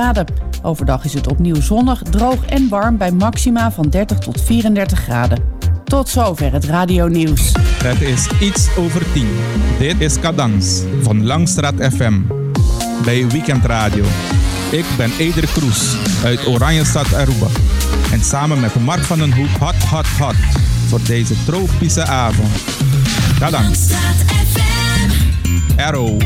graden. Overdag is het opnieuw zonnig, droog en warm bij maxima van 30 tot 34 graden. Tot zover het radio nieuws. Het is iets over 10. Dit is Cadans van Langstraat FM. Bij Weekend Radio. Ik ben Eder Kroes uit Oranjestad Aruba. En samen met Mark van den Hoek hot hot hot voor deze tropische avond. Cadans. Arrow.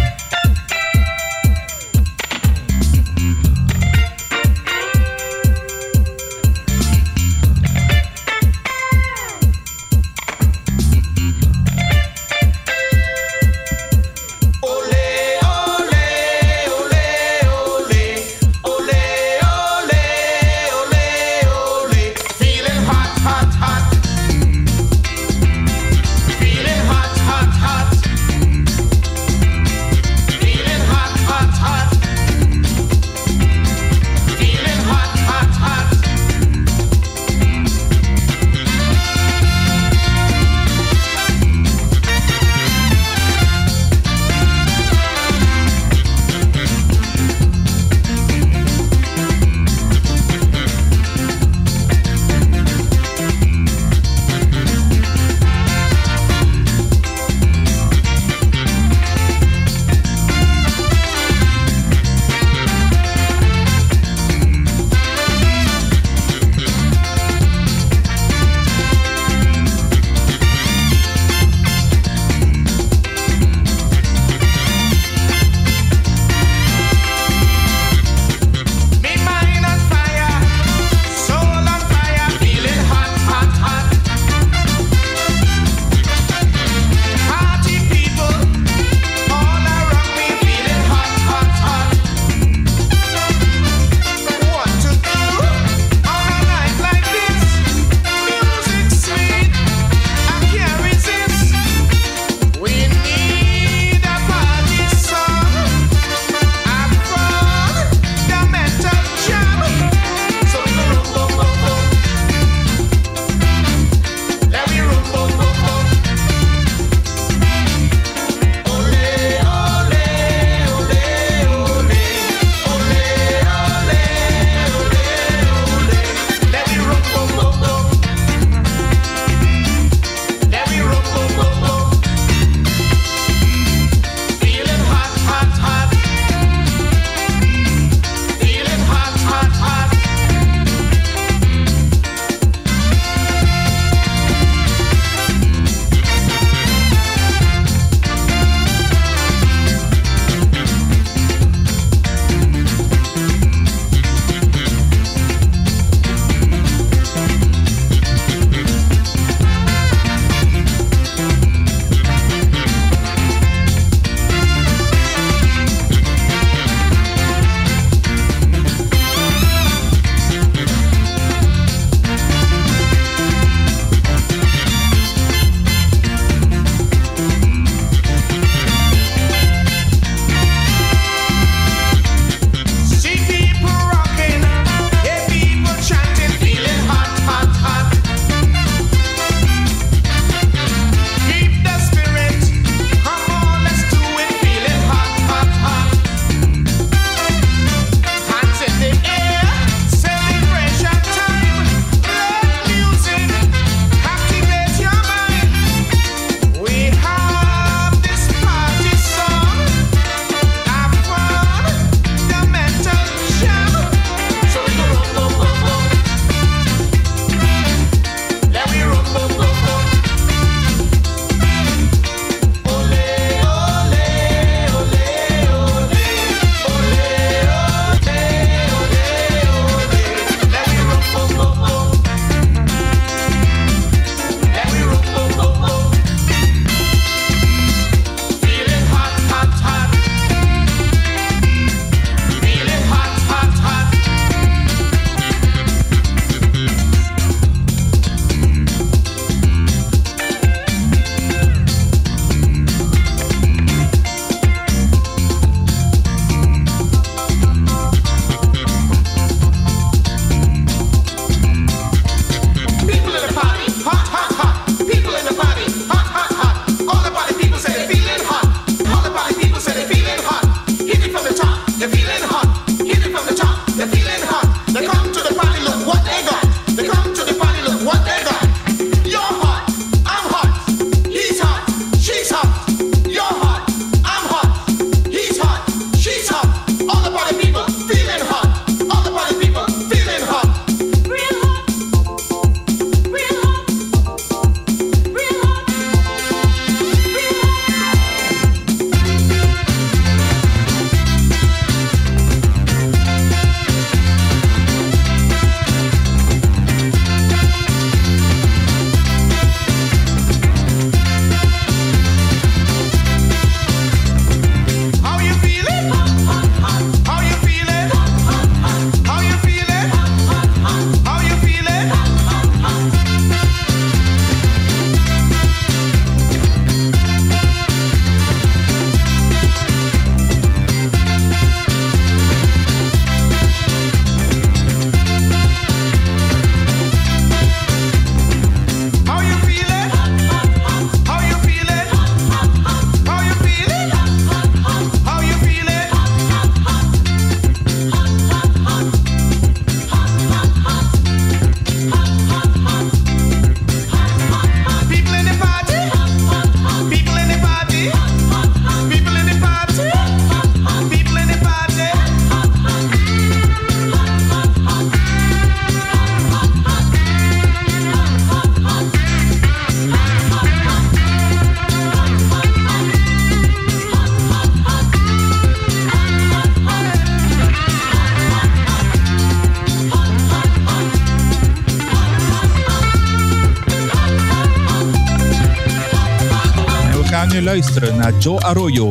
Naar Joe Arroyo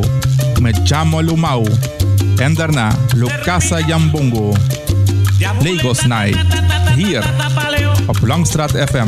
me Jamolo Mau. En daarna Lucasa Jambongo. Lagos Night. Hier op Langstraat FM.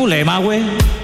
mule, my way.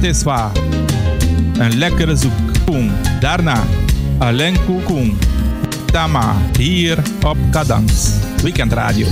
Tesfa. Een lekkere zoekkoen. Daarna alleen Koekoen. Tama, hier op Kadans, Weekend Radio.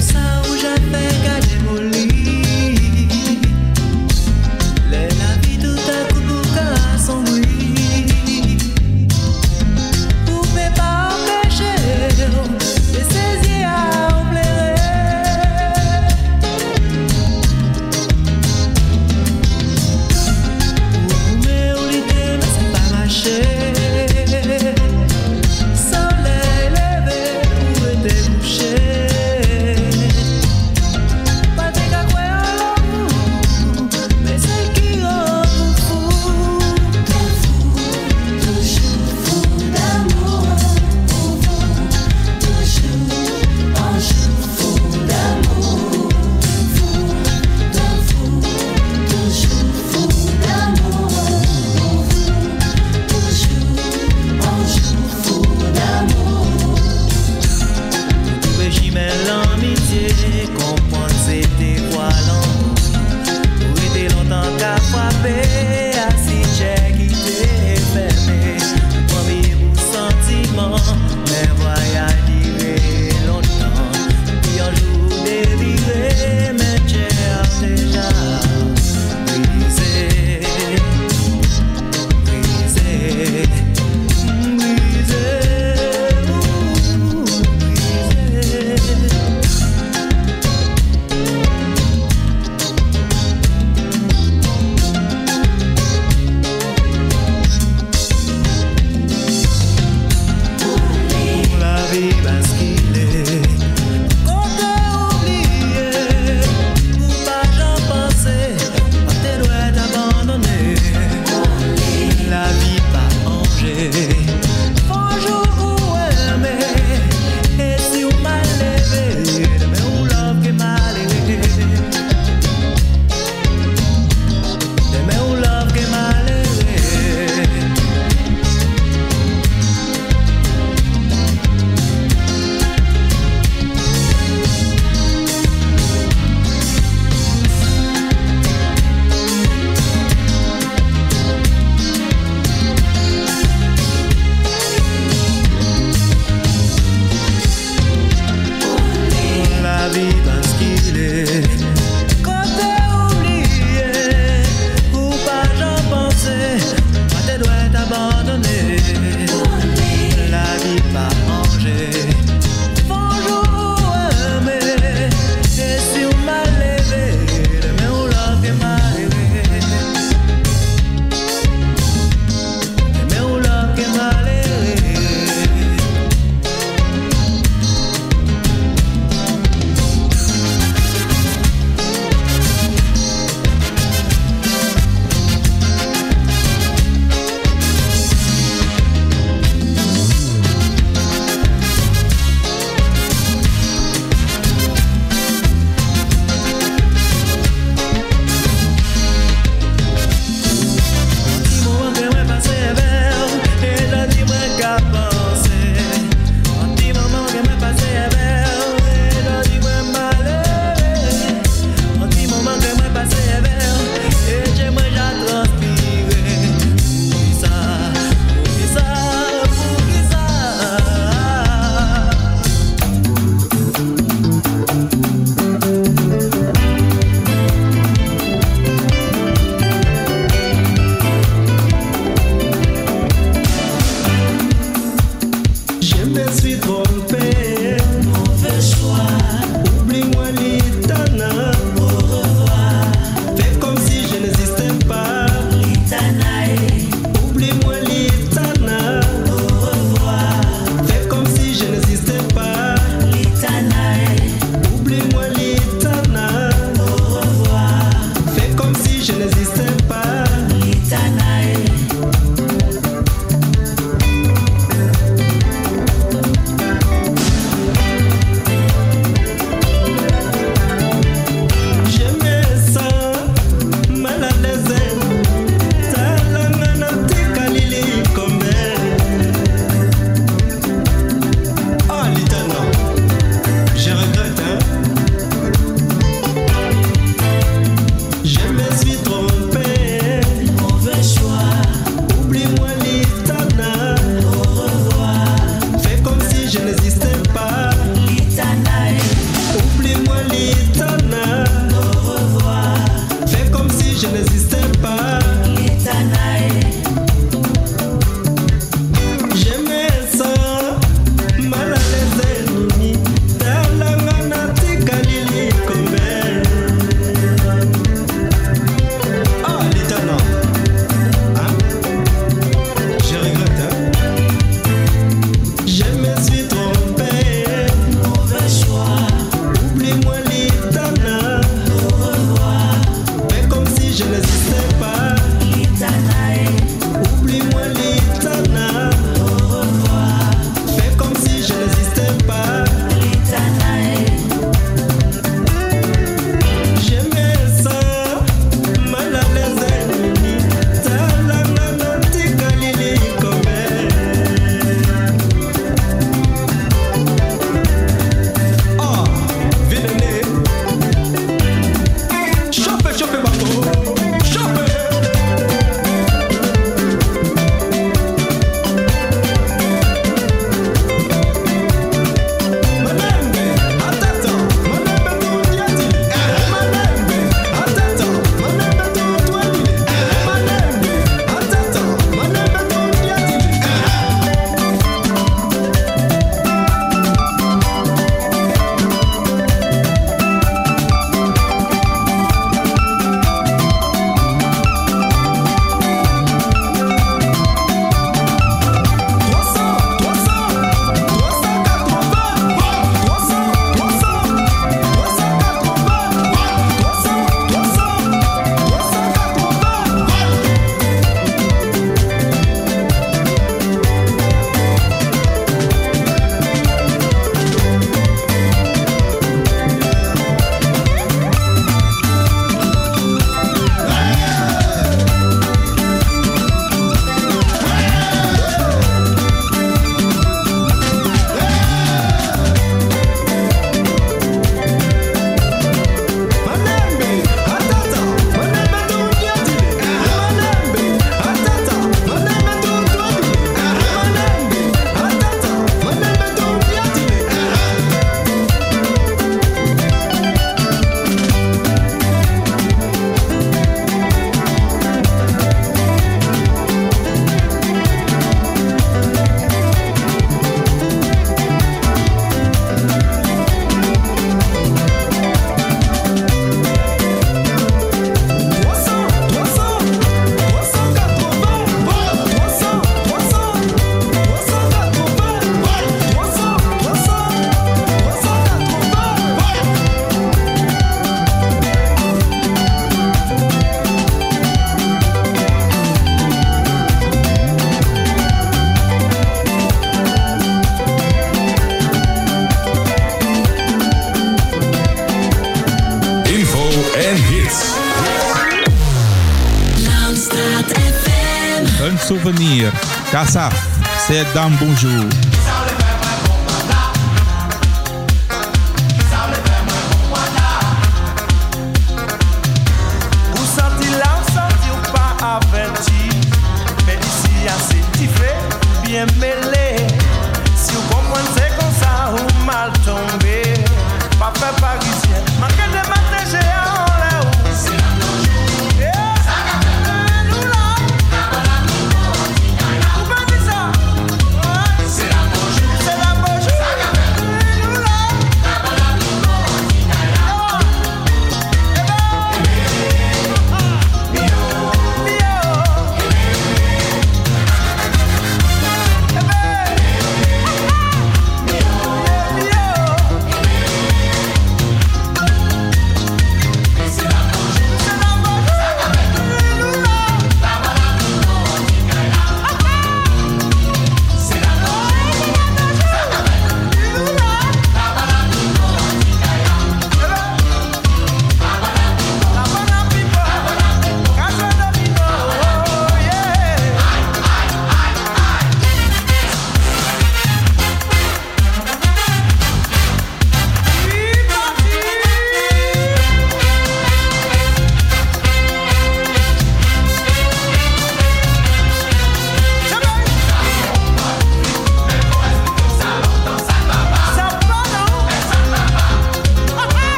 C'est Dame Bonjour.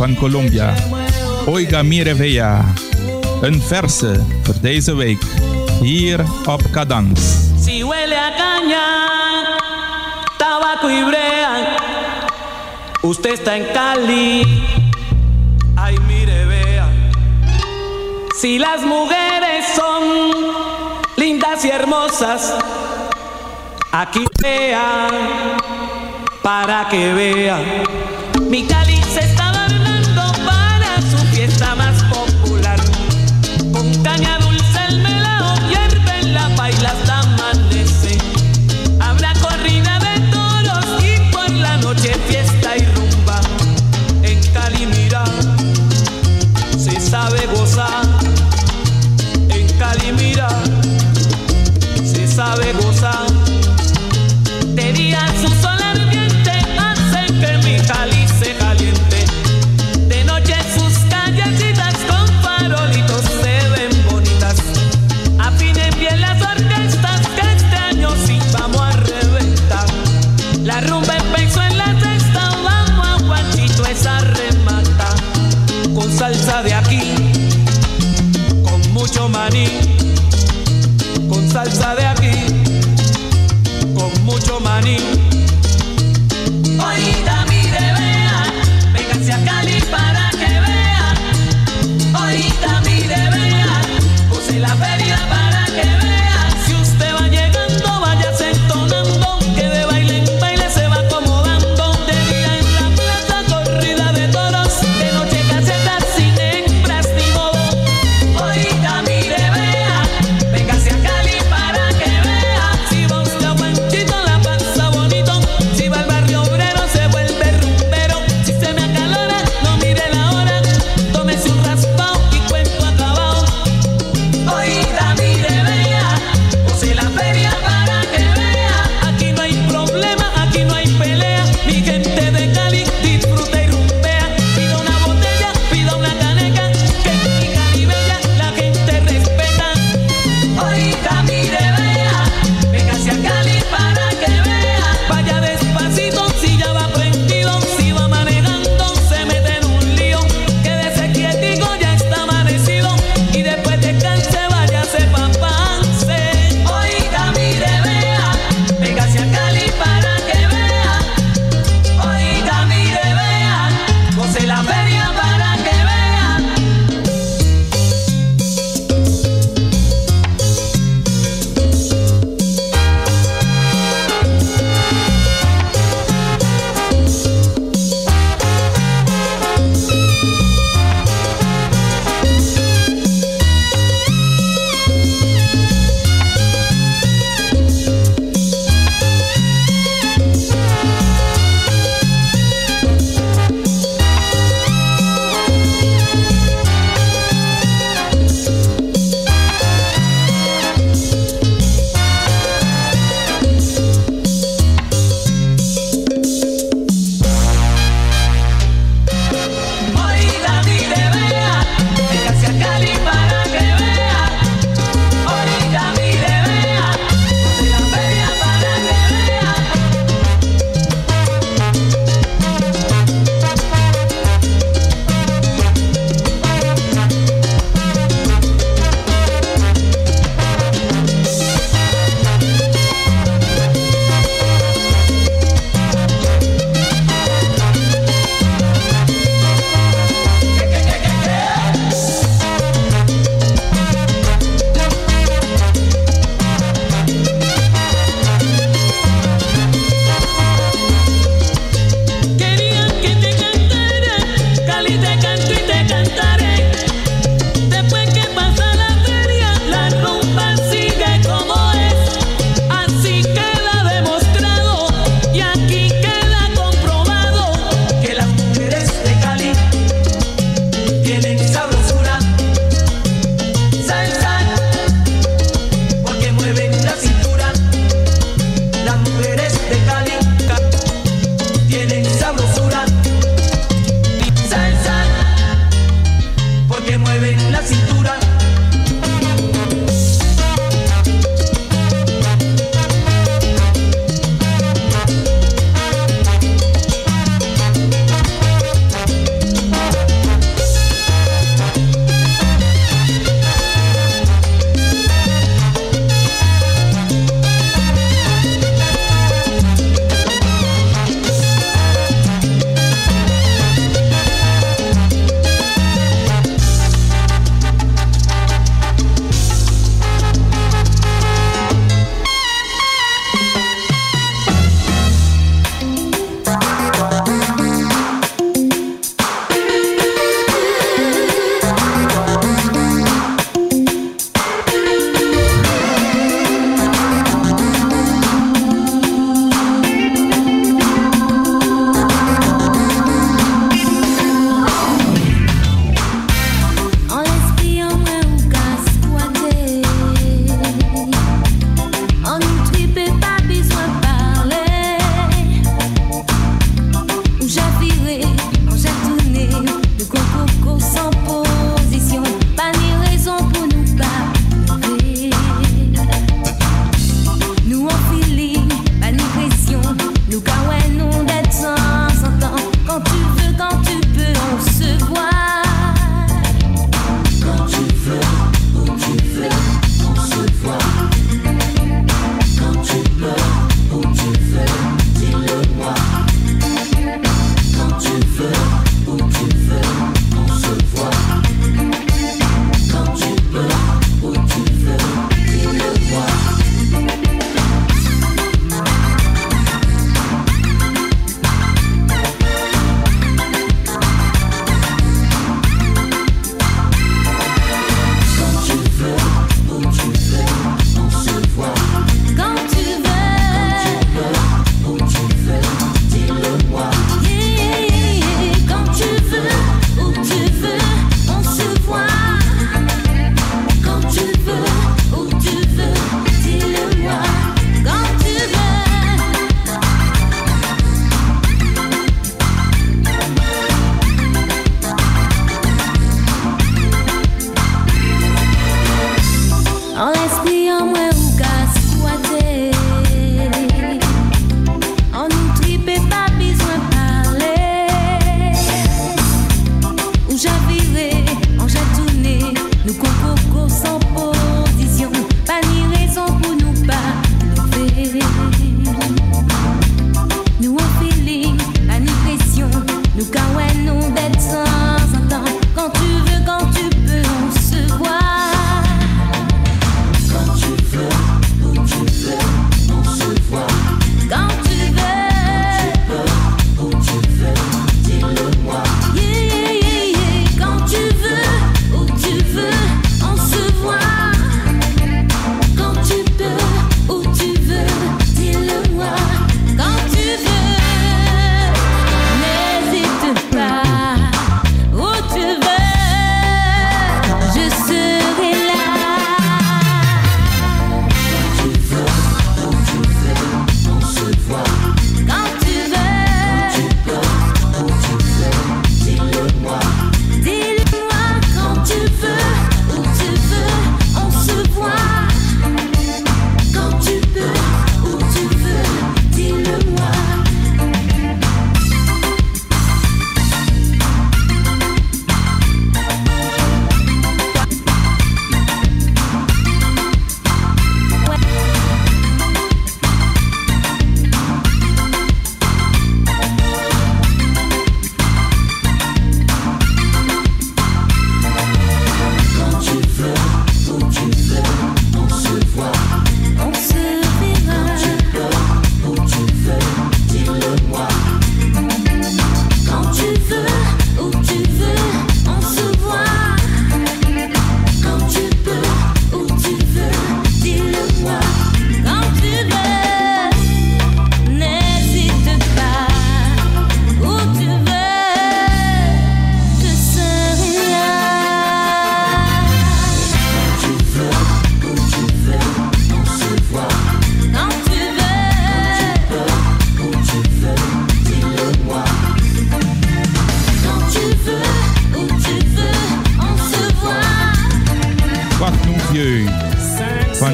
Colombia. Oiga Mire Vea. Een verse voor deze week. Hier op Cadans. Si huele a caña, tabaco y brea. Usted está en Cali. Ay, mire, vea. Si las mujeres son lindas y hermosas, aquí vea para que vea. Mi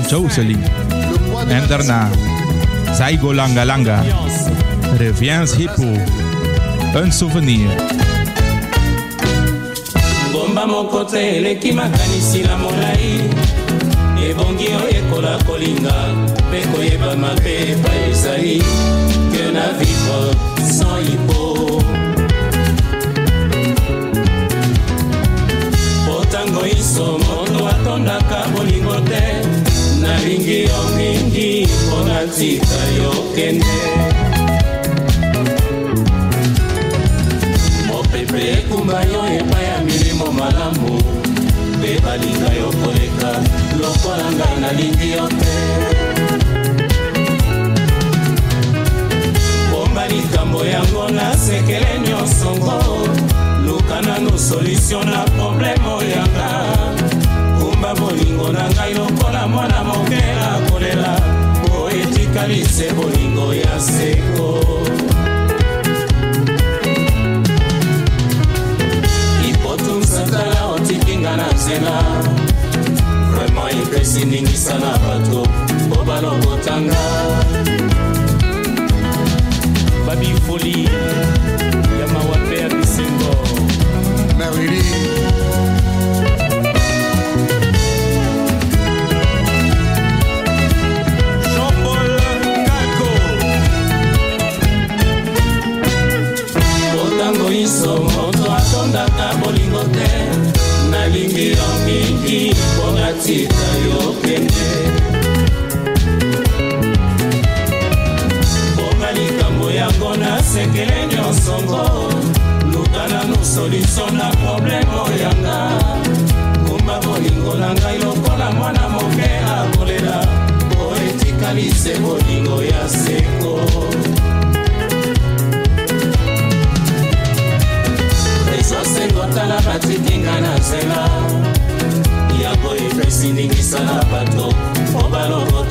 van Joseline. En daarna Saigo Langa Langa, Reviens Hippo, een souvenir. ngomba moko te eleki makanisi na molai ebongi oyekola kolinga. Mpe koyeba mabe epai ezali ke na vivre sans hipo po ntango iso natika yo kende. Mopepe ekumba yo epai ya milimo malamu. Mpe balinga yo koleka lokola ngai nalingi yo te. Bomba likambo yango nasekele nyonso ngo. Luka nanu solution na probleme oyanga kumba bolingo na ngai lokola mwana moke akolela po etikali se bolingo ya seko ipotumsatala otikinga na nzela vraimen epesi ningisa na bato po balokotanga babifoli ya mawa mpe ya bisengo Merlili, te. Nalingi yo mingi mpo natika yo kende. Bonga likambo yango nasekele nyonso ngo. Luka nanu solution na probleme oyanga. Kumba bolingo na ngai lokola mwana moke akolela. Po etikali se bolingo ya seko Christ, singing Salabato, Obaloro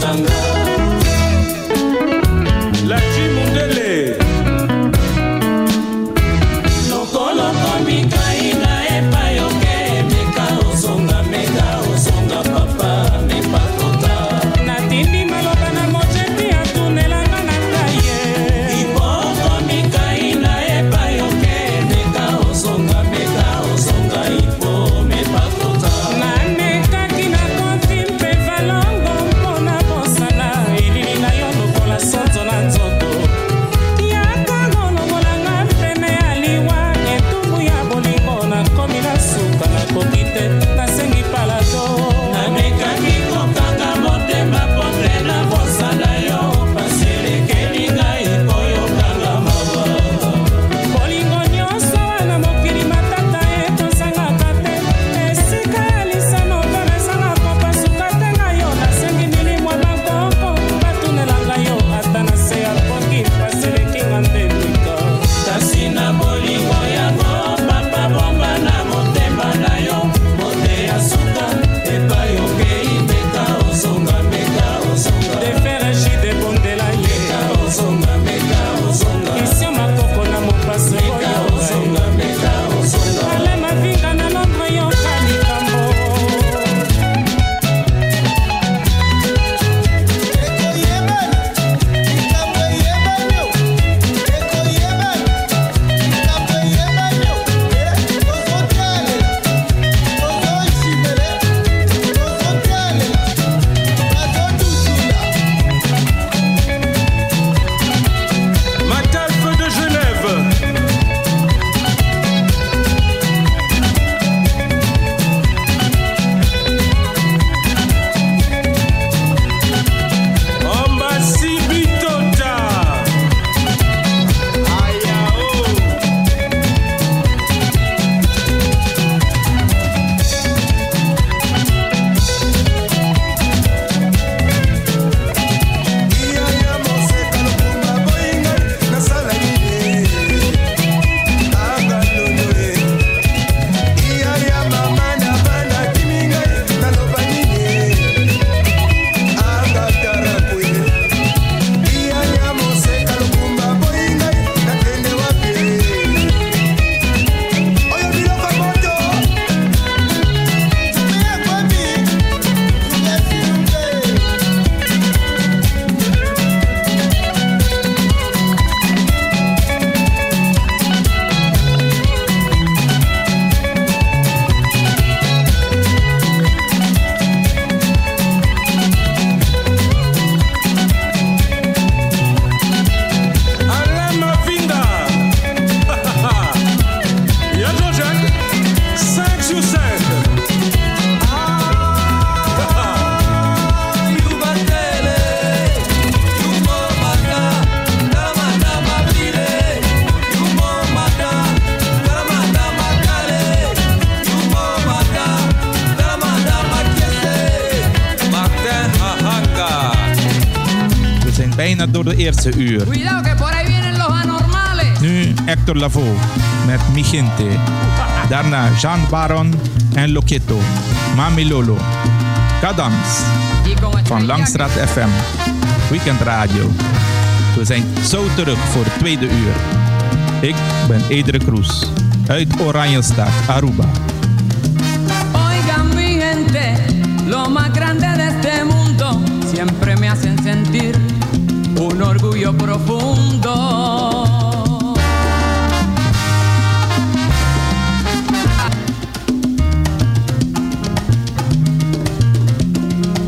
uur. Nu Hector Lavoe met Mi Gente. Daarna Jean Baron en Loketo. Mami Lolo. Kadans van Langstraat FM. Weekend Radio. We zijn zo terug voor het tweede uur. Ik ben Edre Kroes. Uit Oranjestad, Aruba. Mi gente, lo más profundo.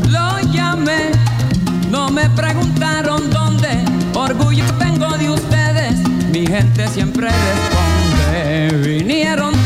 Lo llamé, no me preguntaron dónde, orgullo tengo de ustedes, mi gente siempre responde. Vinieron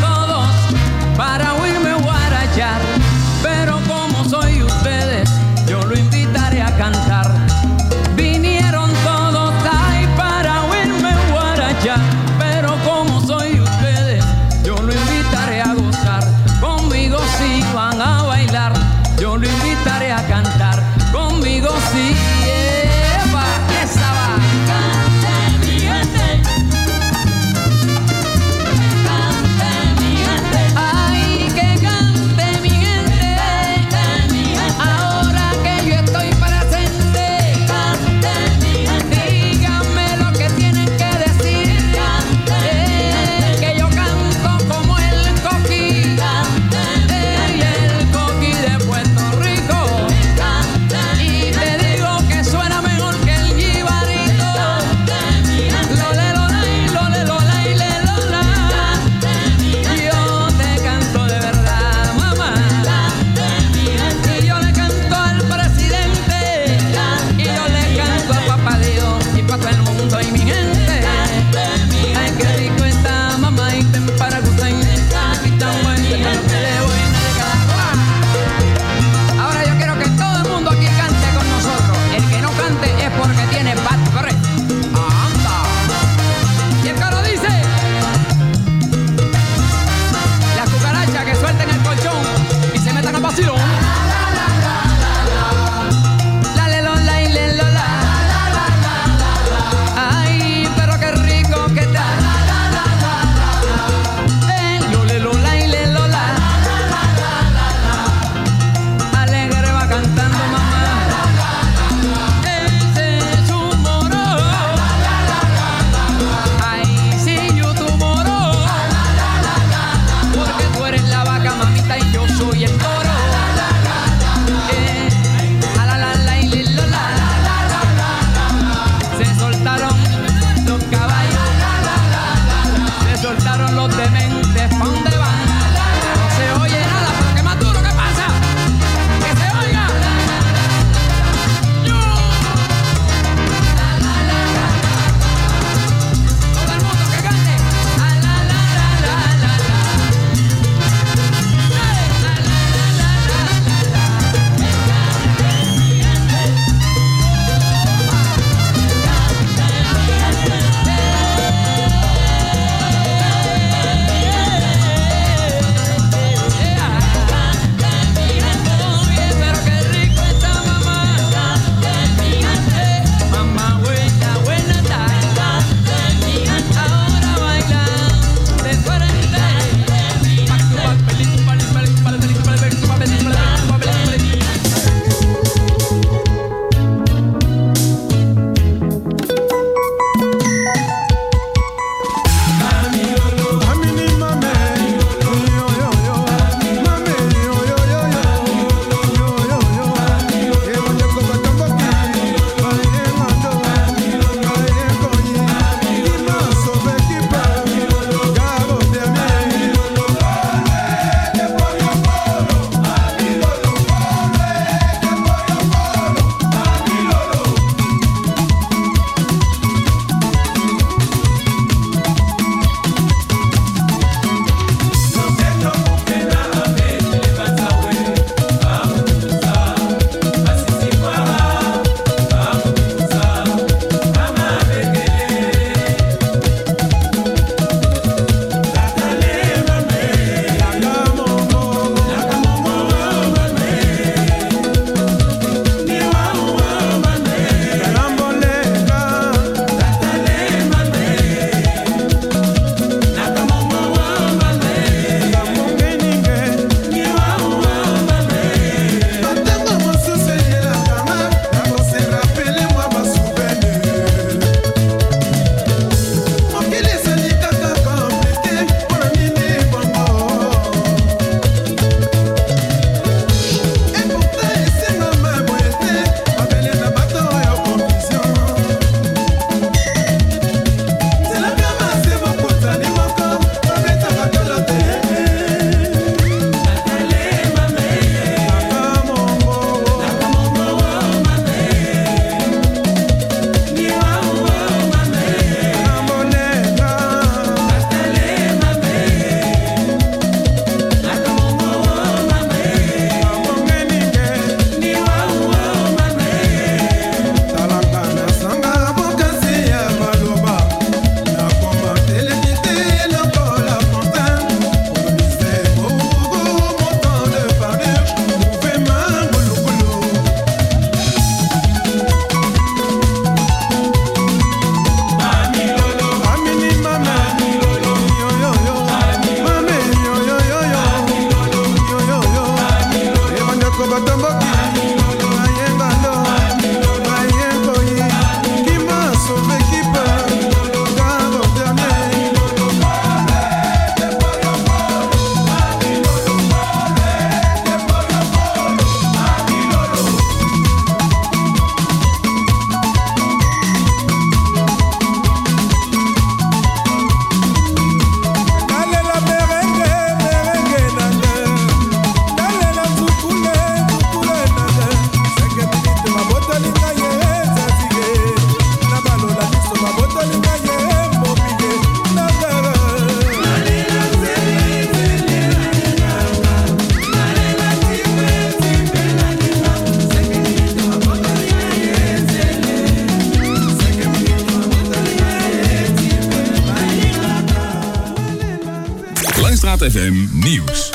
Nieuws.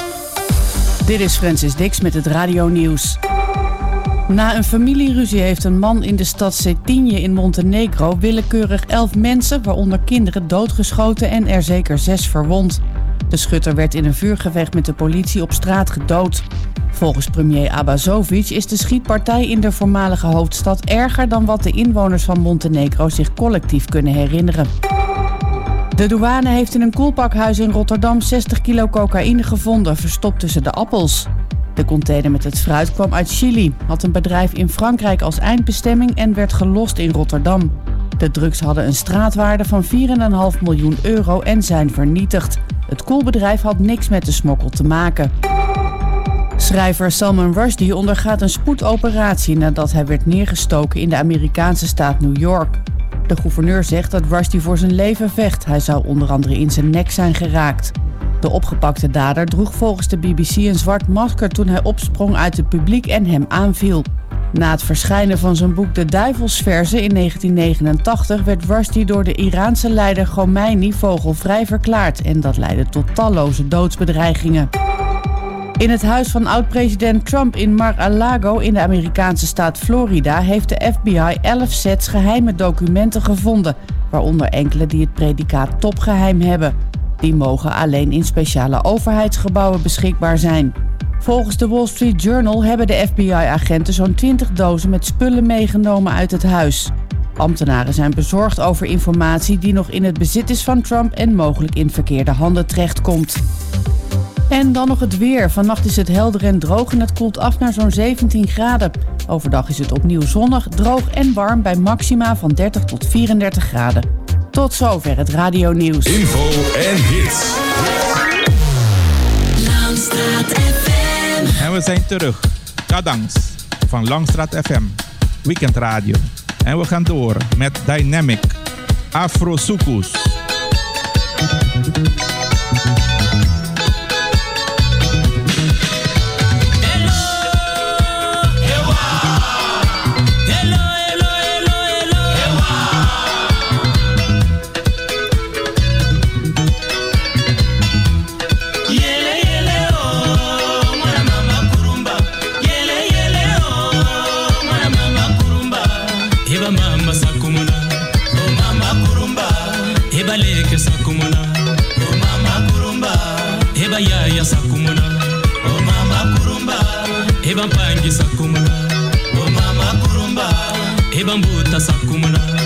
Dit is Francis Dix met het Radio Nieuws. Na een familieruzie heeft een man in de stad Cetinje in Montenegro willekeurig elf mensen, waaronder kinderen, doodgeschoten en er zeker zes verwond. De schutter werd in een vuurgevecht met de politie op straat gedood. Volgens premier Abazovic is de schietpartij in de voormalige hoofdstad erger dan wat de inwoners van Montenegro zich collectief kunnen herinneren. De douane heeft in een koelpakhuis in Rotterdam 60 kilo cocaïne gevonden, verstopt tussen de appels. De container met het fruit kwam uit Chili, had een bedrijf in Frankrijk als eindbestemming en werd gelost in Rotterdam. De drugs hadden een straatwaarde van 4,5 miljoen euro en zijn vernietigd. Het koelbedrijf had niks met de smokkel te maken. Schrijver Salman Rushdie ondergaat een spoedoperatie nadat hij werd neergestoken in de Amerikaanse staat New York. De gouverneur zegt dat Rushdie voor zijn leven vecht. Hij zou onder andere in zijn nek zijn geraakt. De opgepakte dader droeg volgens de BBC een zwart masker toen hij opsprong uit het publiek en hem aanviel. Na het verschijnen van zijn boek De Duivelsverzen in 1989 werd Rushdie door de Iraanse leider Khomeini vogelvrij verklaard en dat leidde tot talloze doodsbedreigingen. In het huis van oud-president Trump in Mar-a-Lago in de Amerikaanse staat Florida heeft de FBI 11 sets geheime documenten gevonden, waaronder enkele die het predicaat topgeheim hebben. Die mogen alleen in speciale overheidsgebouwen beschikbaar zijn. Volgens de Wall Street Journal hebben de FBI-agenten zo'n 20 dozen met spullen meegenomen uit het huis. Ambtenaren zijn bezorgd over informatie die nog in het bezit is van Trump en mogelijk in verkeerde handen terechtkomt. En dan nog het weer. Vannacht is het helder en droog en het koelt af naar zo'n 17 graden. Overdag is het opnieuw zonnig, droog en warm bij maxima van 30 tot 34 graden. Tot zover het radio nieuws. Info en hits. Langstraat FM. En we zijn terug. Kadans van Langstraat FM. Weekend Radio. En we gaan door met Dynamic. Afro Sukus. Dasakkumana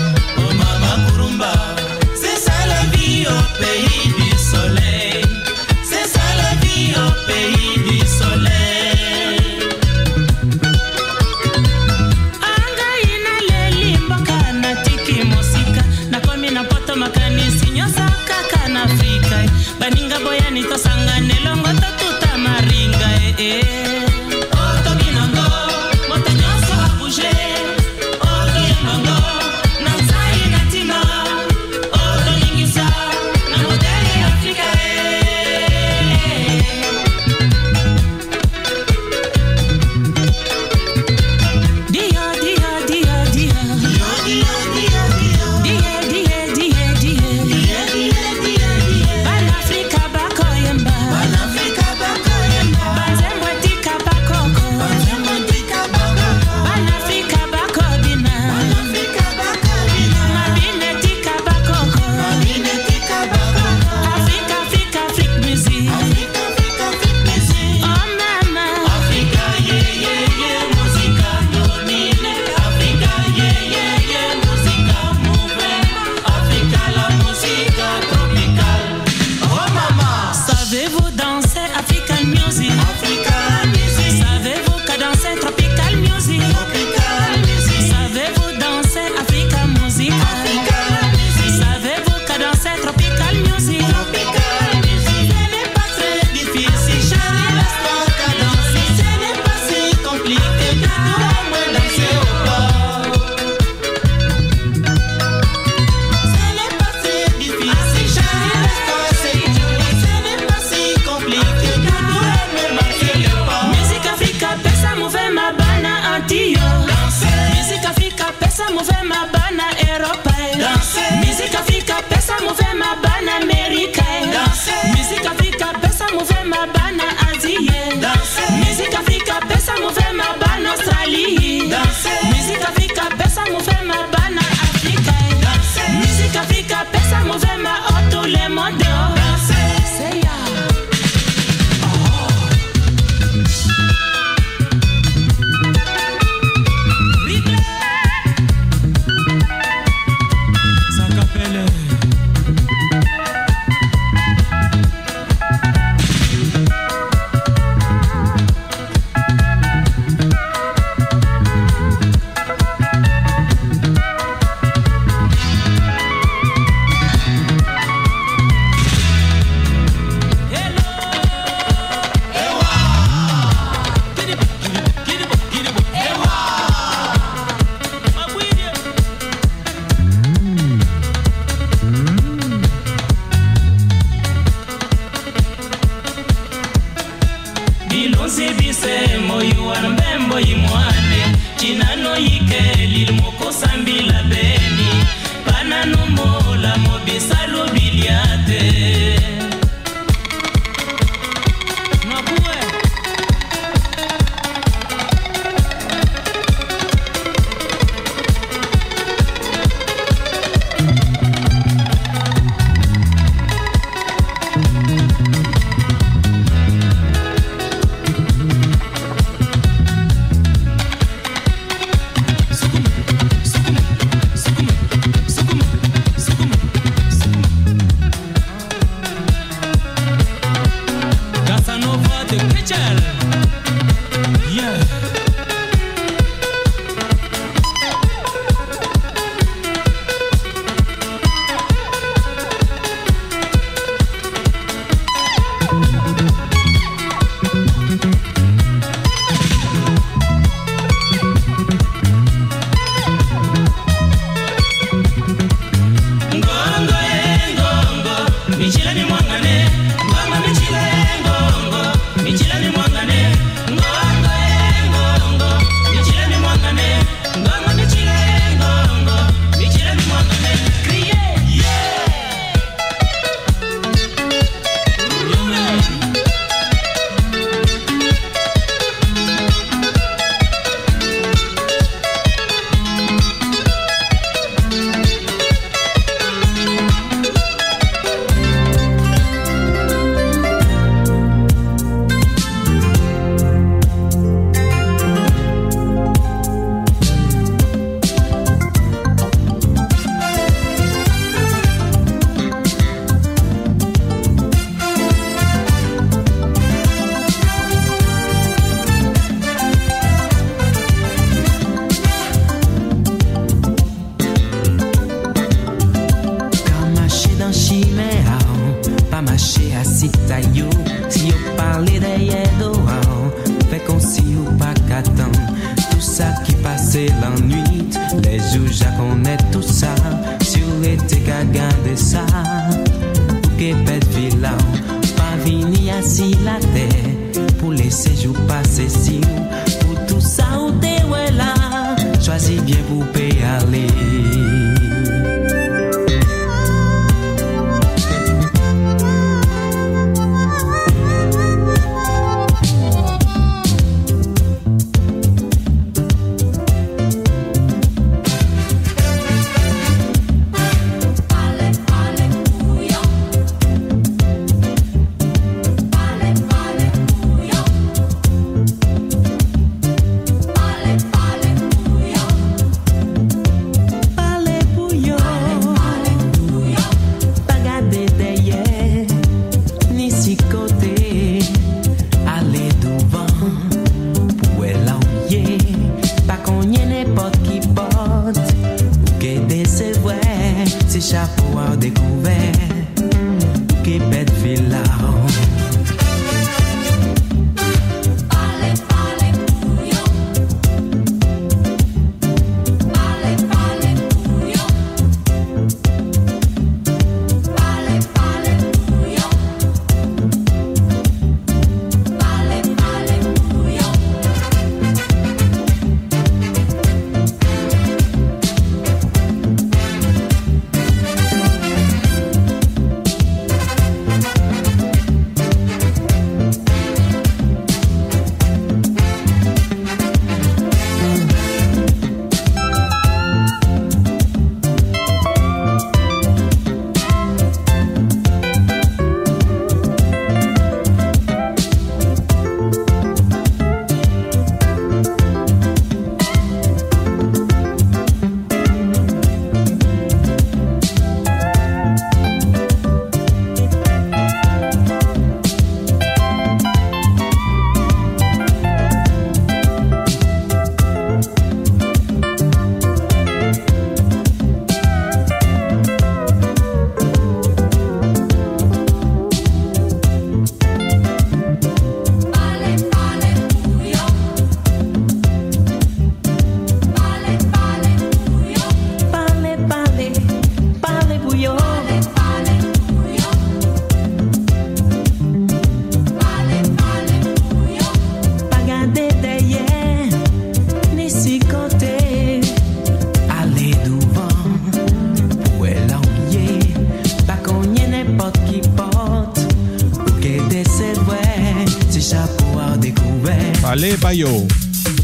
Mayo,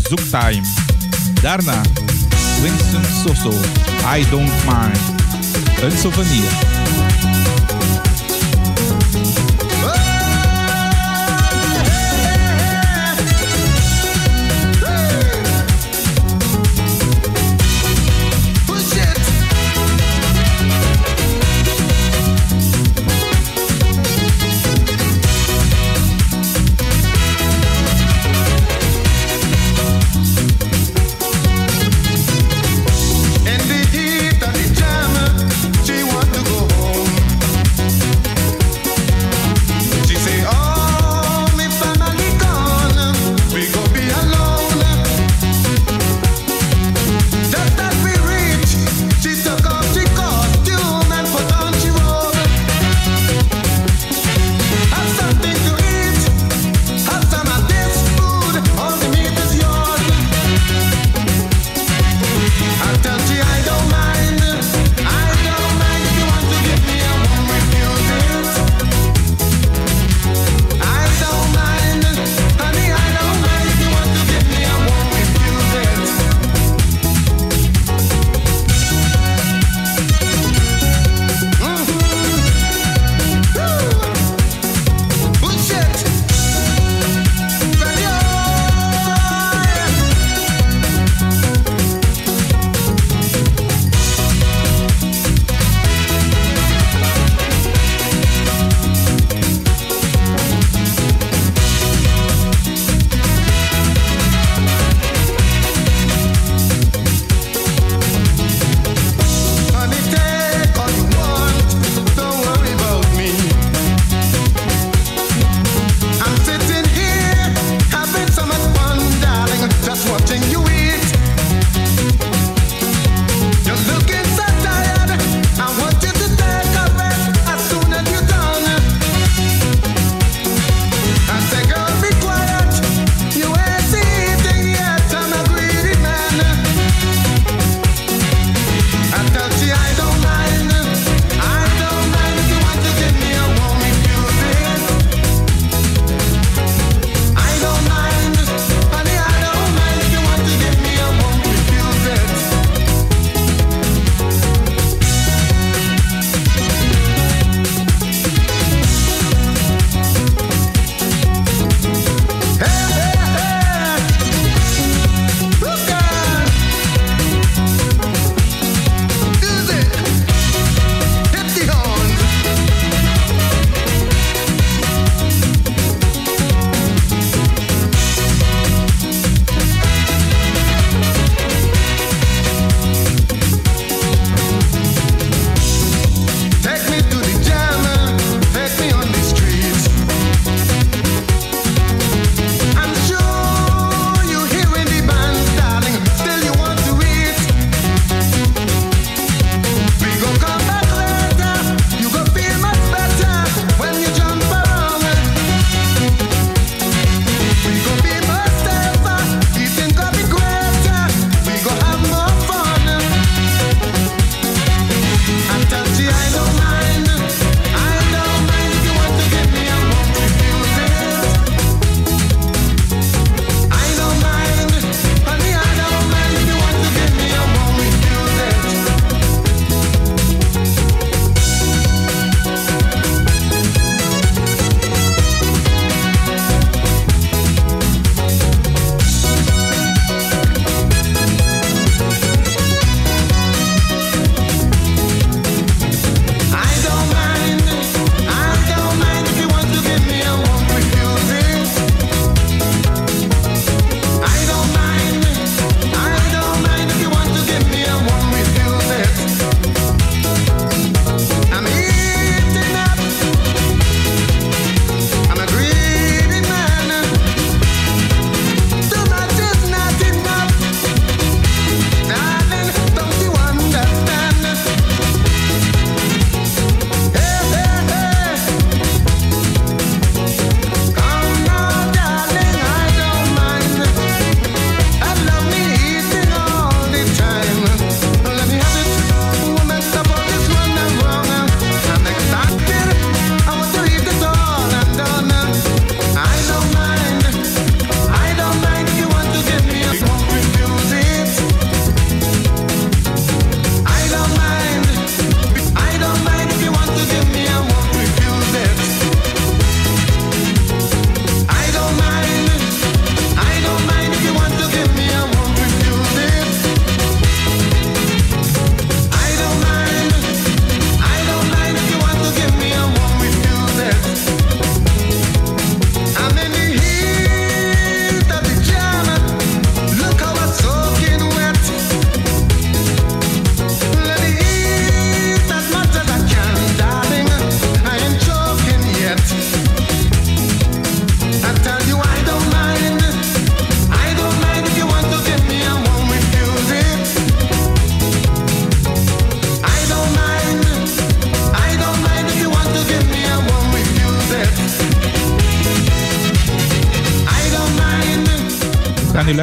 Zugtime, Darna, Winston Soso, I Don't Mind, Ansovania.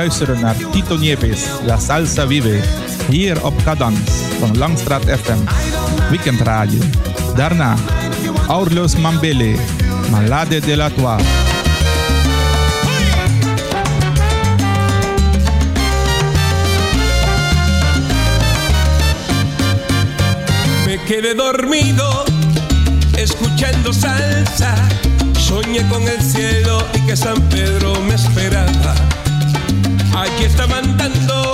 luisteren naar Tito Nieves, La Salsa Vive, hier op Cadans van Langstraat FM, Weekendradio. Daarna Aurlos Mambele, Malade de la Toile. Me quedé dormido escuchando salsa, soñé con el cielo y que San Pedro me esperaba Aquí está mandando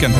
Weekend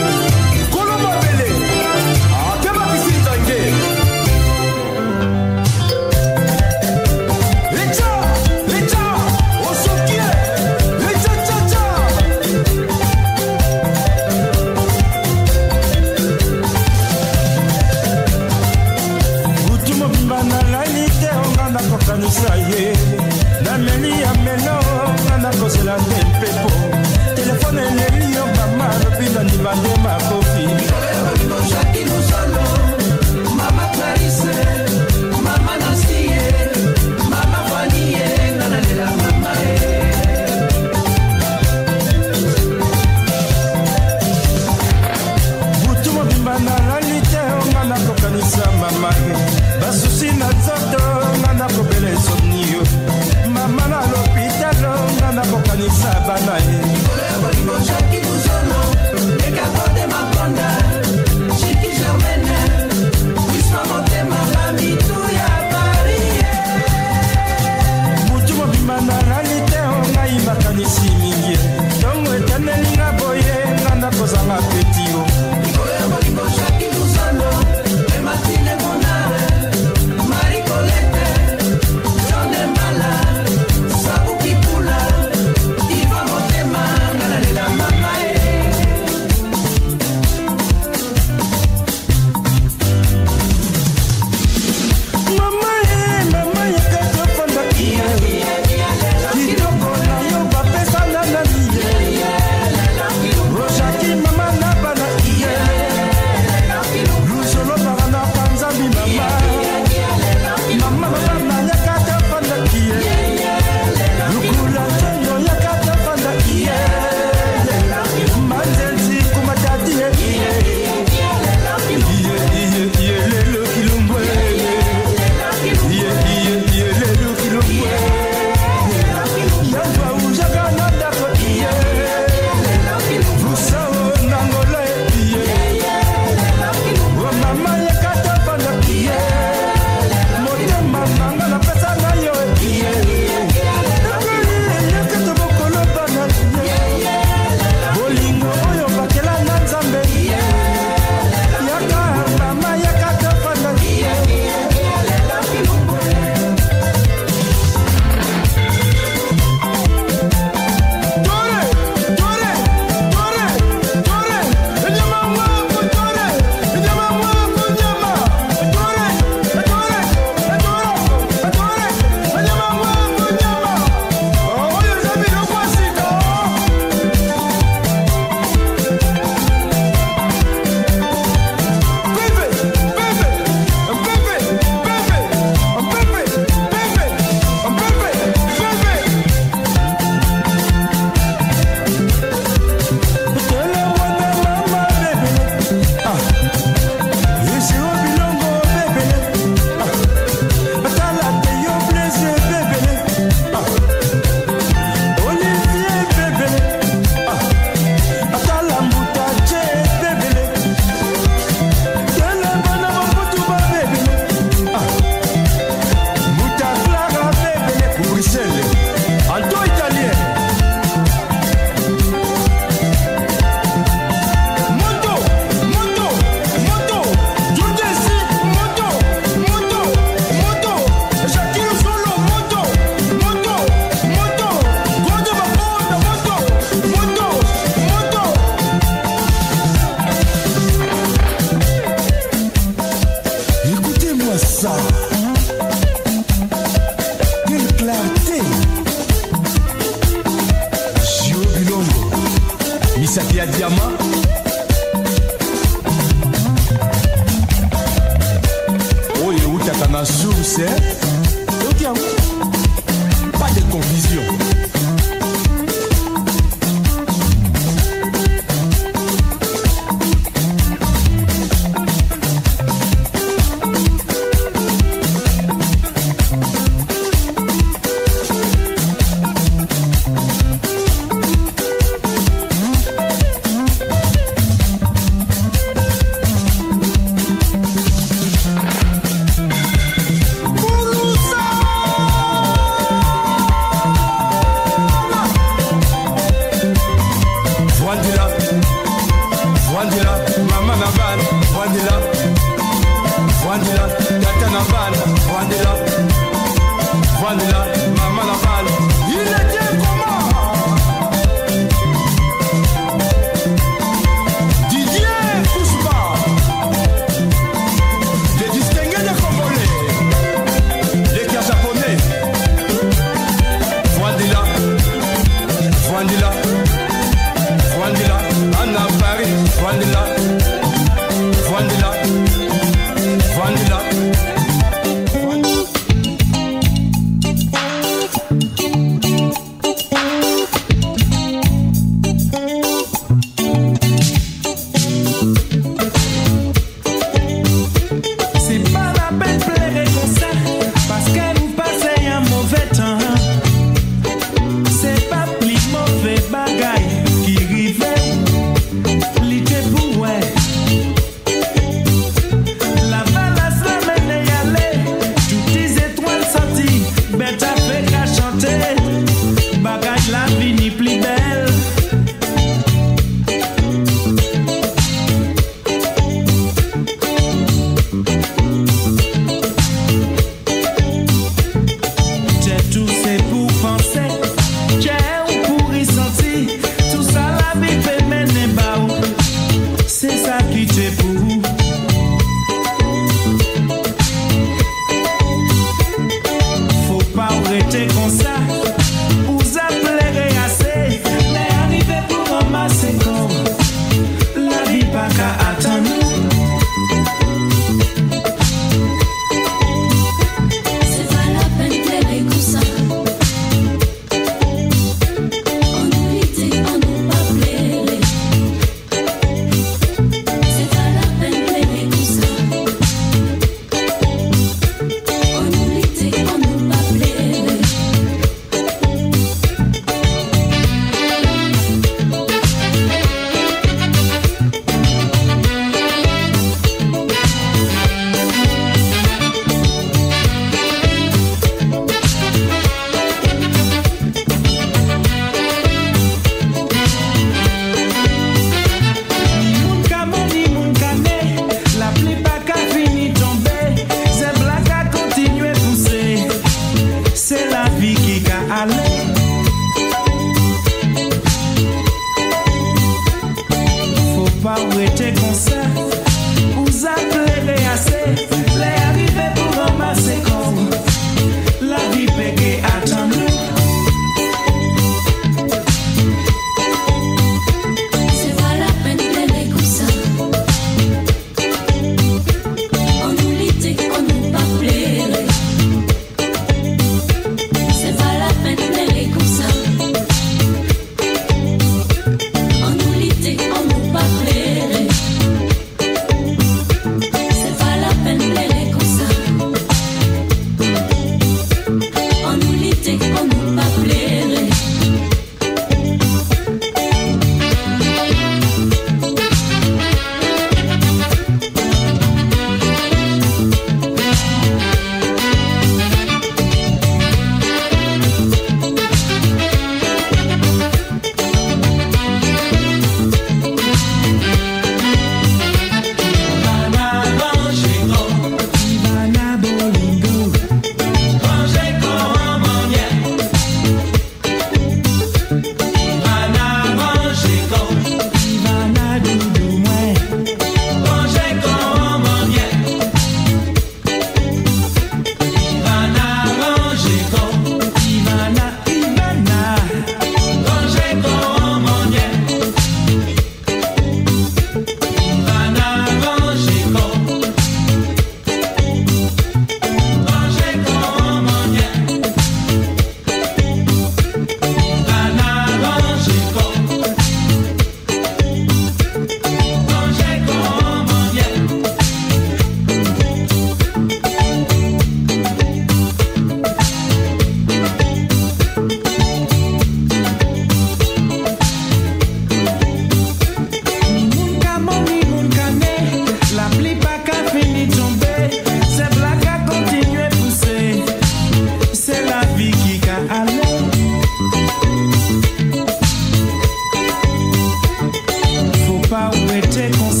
était conçu.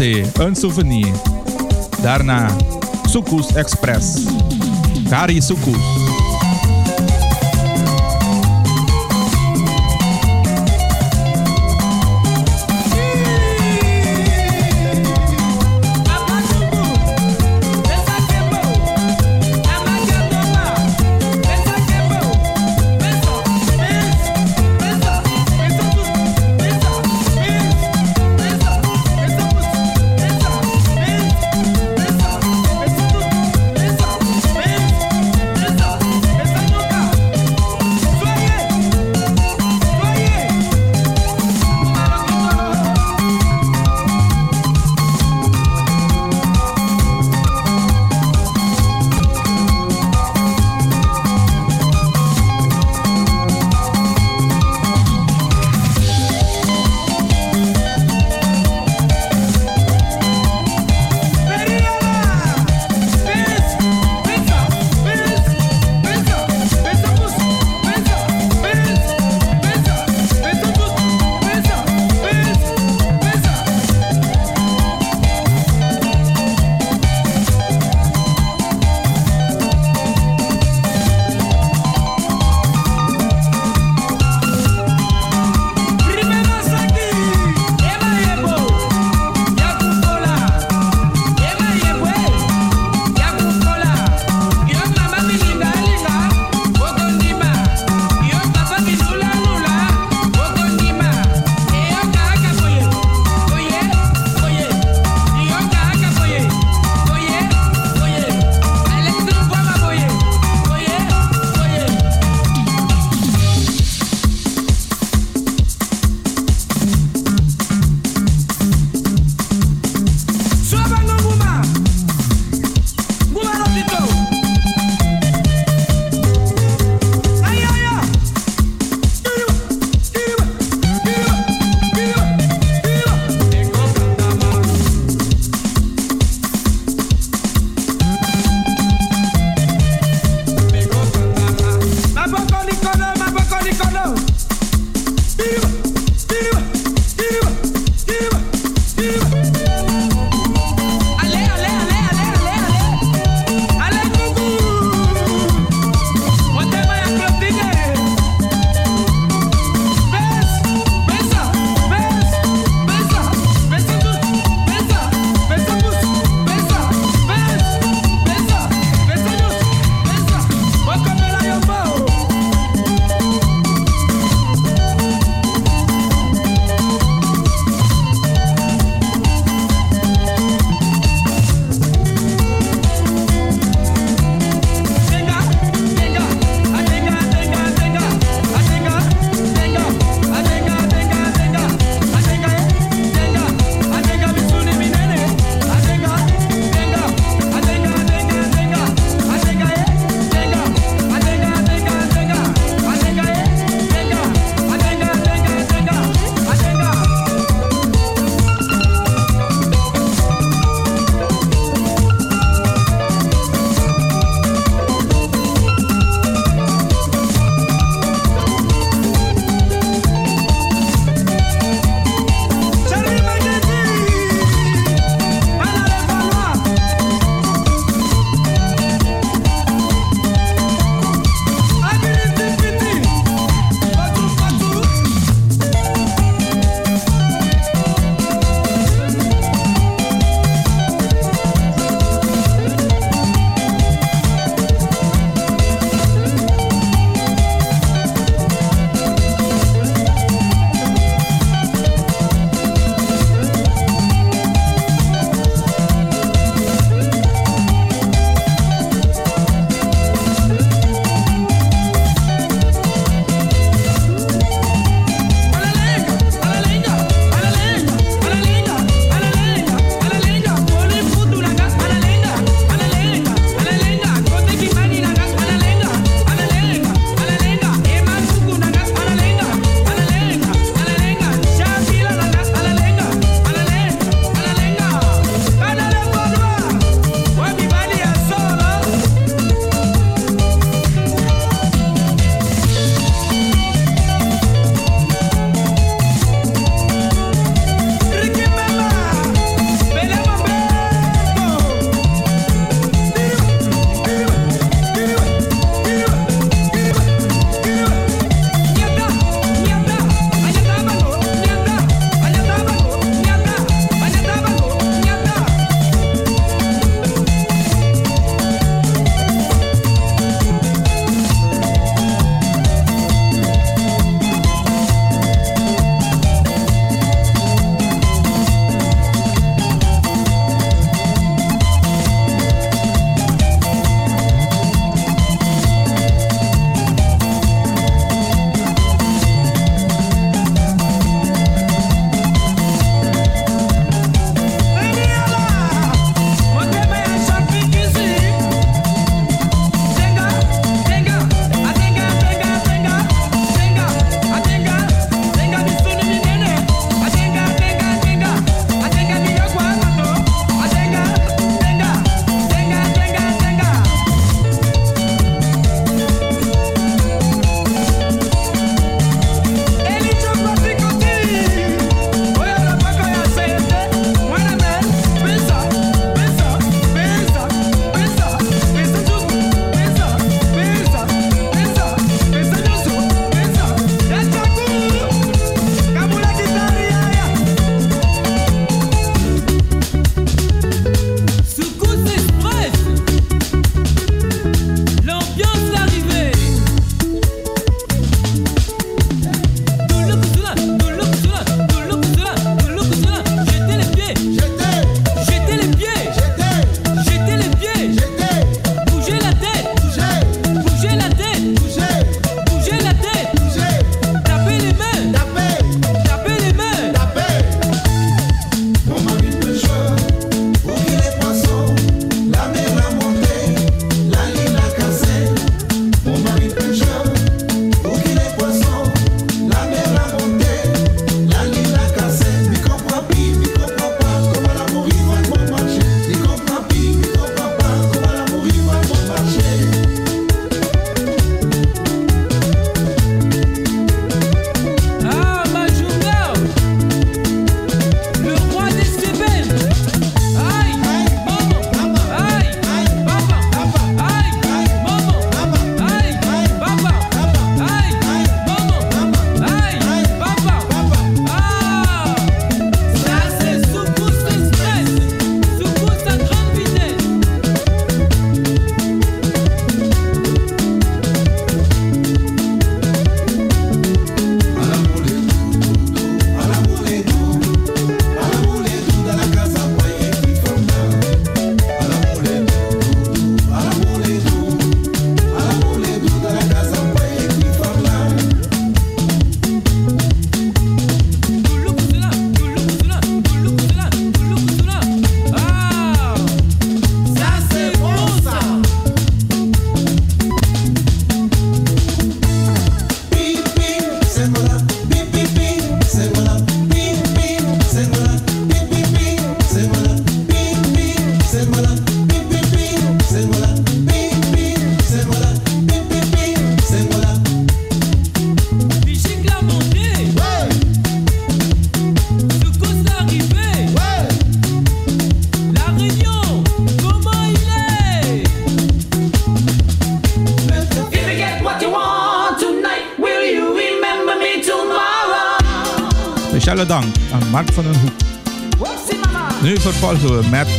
Taxi Souvenir. Darna Sucus Express. Cari Sucus.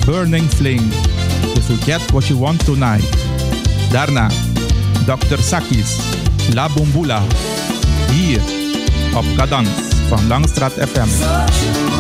Burning Flame. If you get what you want tonight. Daarna Dr. Sakis, La Bombula. Hier op Cadans van Langstraat FM.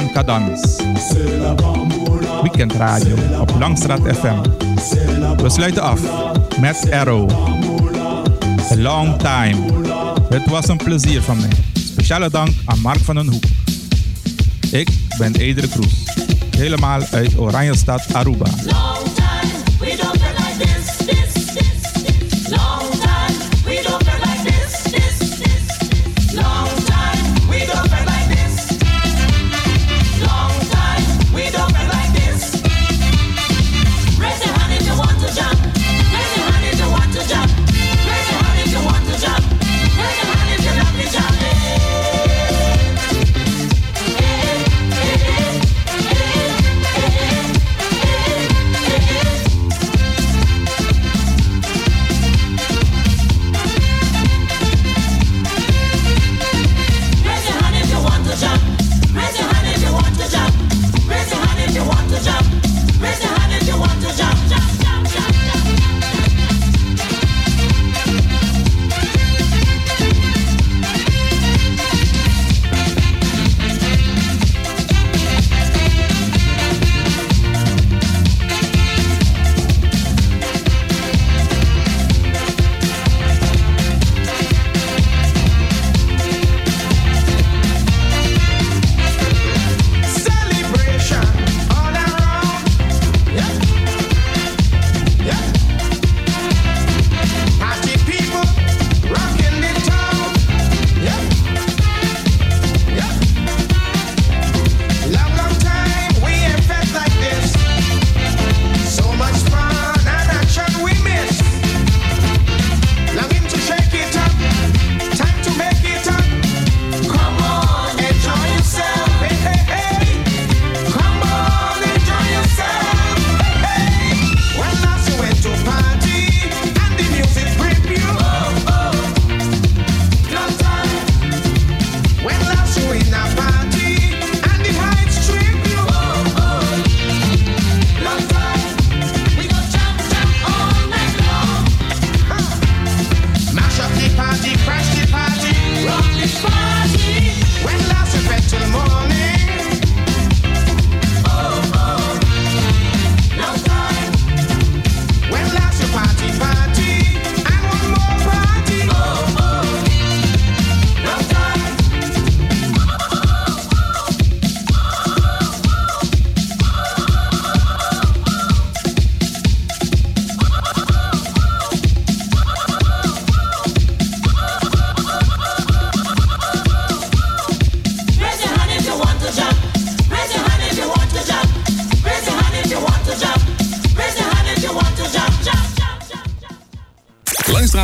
van Cadans. Weekendradio op Langstraat FM. We sluiten af met Arrow. A long time. Het was een plezier van mij. Speciale dank aan Mark van den Hoek. Ik ben Edre Kroes. Helemaal uit Oranjestad Aruba.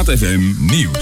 ZFM Nieuws.